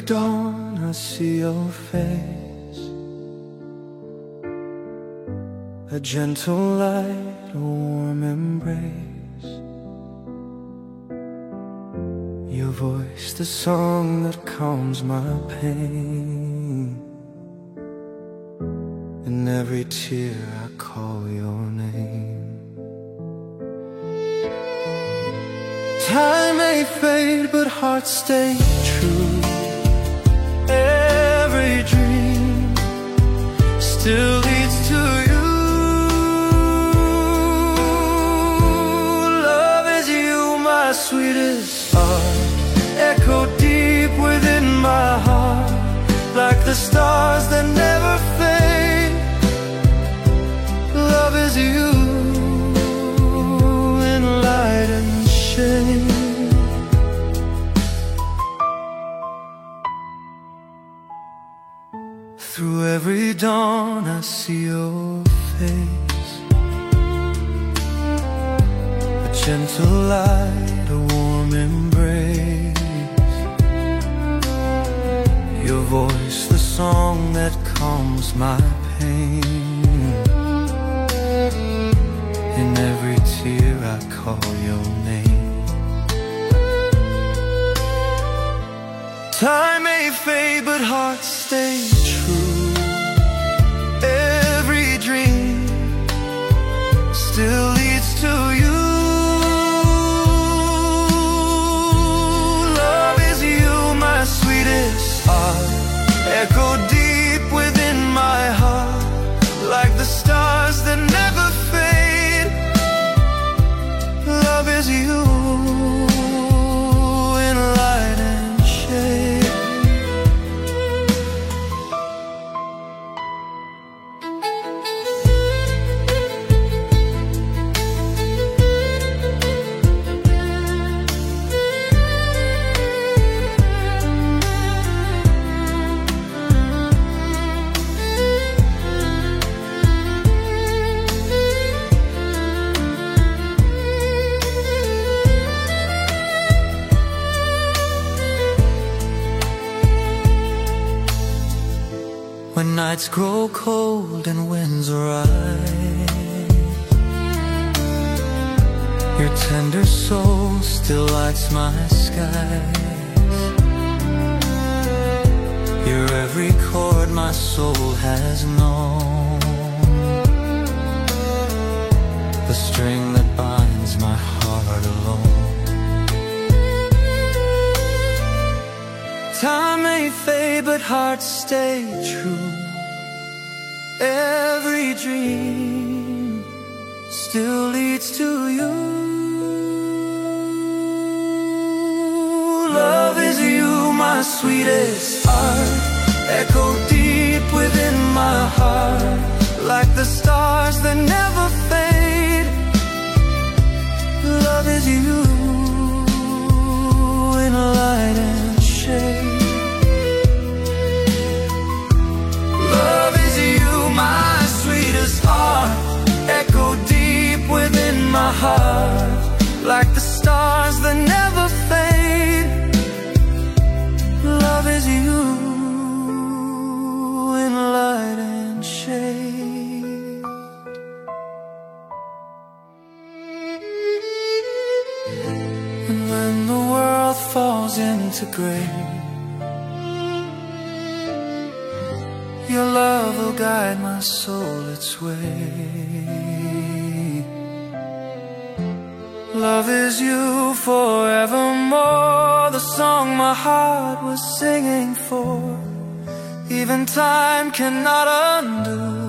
dawn I see your face. A gentle light, a warm embrace. Your voice, the song that calms my pain. In every tear I call your name Time may fade, but hearts stay true. Every dream still leads to you. Love is you, my sweetest heart. Echo deep within my heart, like the stars dawn I see your face. A gentle light, a warm embrace. Your voice, the song that calms my pain. In every tear I call your name. Time may fade, but hearts stay nights grow cold and winds rise. Your tender soul still lights my skies. You're every chord my soul has known. The string that binds my heart alone. Time may fade, but hearts stay true. Every dream still leads to you. Love is you, my sweetest like the stars that never fade. Love is you in light and shade. And when the world falls into gray. Your love will guide my soul its way. Love is you forevermore, the song my heart was singing for. Even time cannot undo